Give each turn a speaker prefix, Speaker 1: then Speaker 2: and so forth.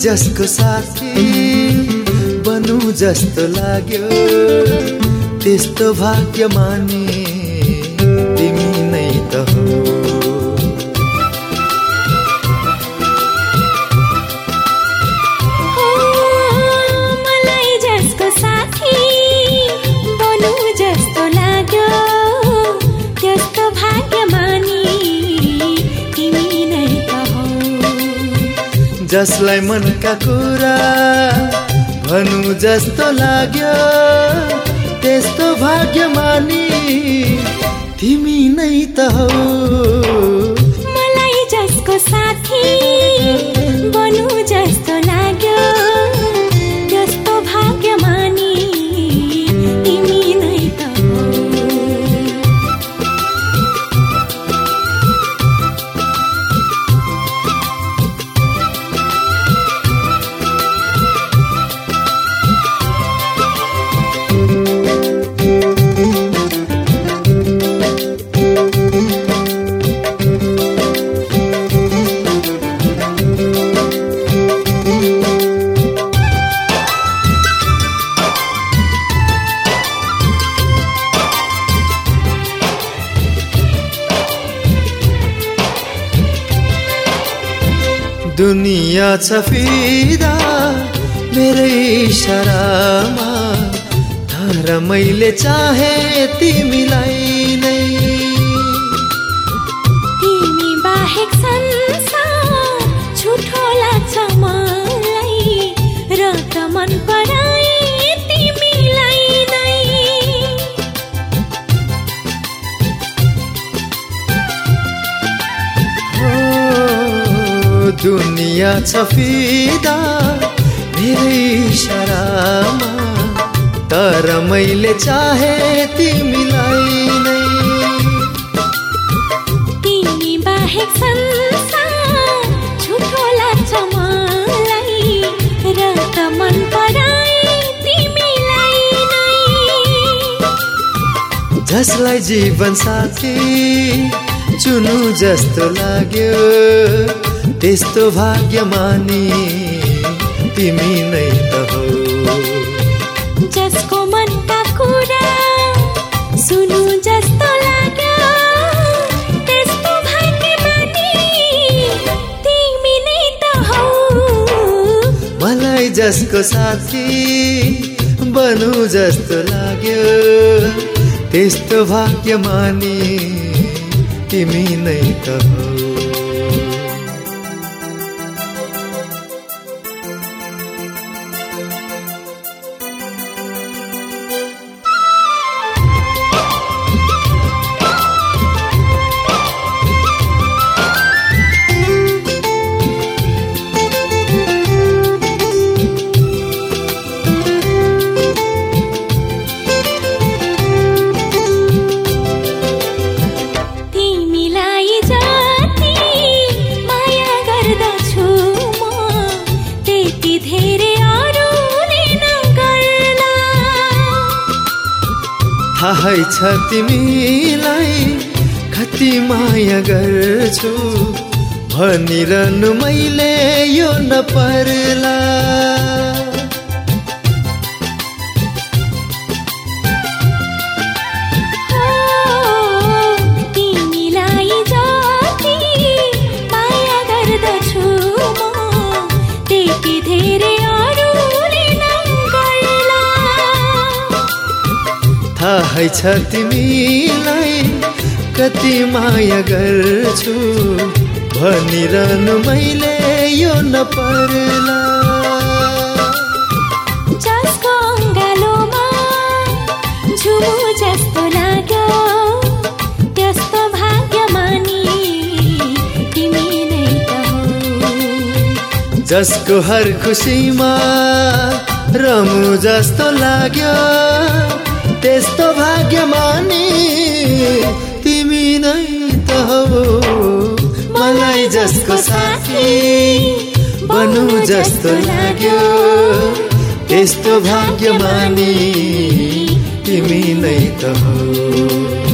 Speaker 1: जसको साथी बनु जस्तो लाग्यो। त्यस्तो भाग्यमानी तिमी जसलाई मनका कुरा भनु जस्तो लाग्यो त्यस्तो भाग्यमानी तिमी नै त हो। दुनिया छ फिदा मेरै इसारामा तर मैले चाहे तिमीलाई नै।
Speaker 2: तिमी बाहेक
Speaker 1: दुनिया छ फिदा मेरै इसारामा तर मैले चाहे तिमीलाई नै।
Speaker 2: तिमी बाहेक संसार छुटो लाग्छ मलाई। र त मन पराए तिमीलाई नै।
Speaker 1: जसलाई जीवन साथी चुनु जस्तो लाग्यो। त्यस्तो भाग्यमानी तिमी नै त हो
Speaker 2: जसको मनका कुरा सुनु जस्तो लाग्यो त्यस्तो भाग्यमानी तिमी नै त हौ
Speaker 1: मलाई जसको साथी बनु जस्तो लाग्यो त्यस्तो भाग्यमानी तिमी नै त हो थाहै छ तिमीलाई कति माया गर्छु। भनिरहनु मैले यो नपर्ला। थाहै छ तिमीलाई। कति माया गर्छु भनिरहनु मैले यो नपर्ला।
Speaker 2: जसको अङ्गालोमा झुमु जस्तो लाग्यो त्यस्तो भाग्यमानी तिमी नै त हो।
Speaker 1: जसको हर खुसीमा रमु जस्तो लाग्यो त्यस्तो भाग्यमानी तिमी नै त हो। मलाई जसको साथी बनु जस्तो लाग्यो। त्यस्तो भाग्यमानी तिमी नै त हो।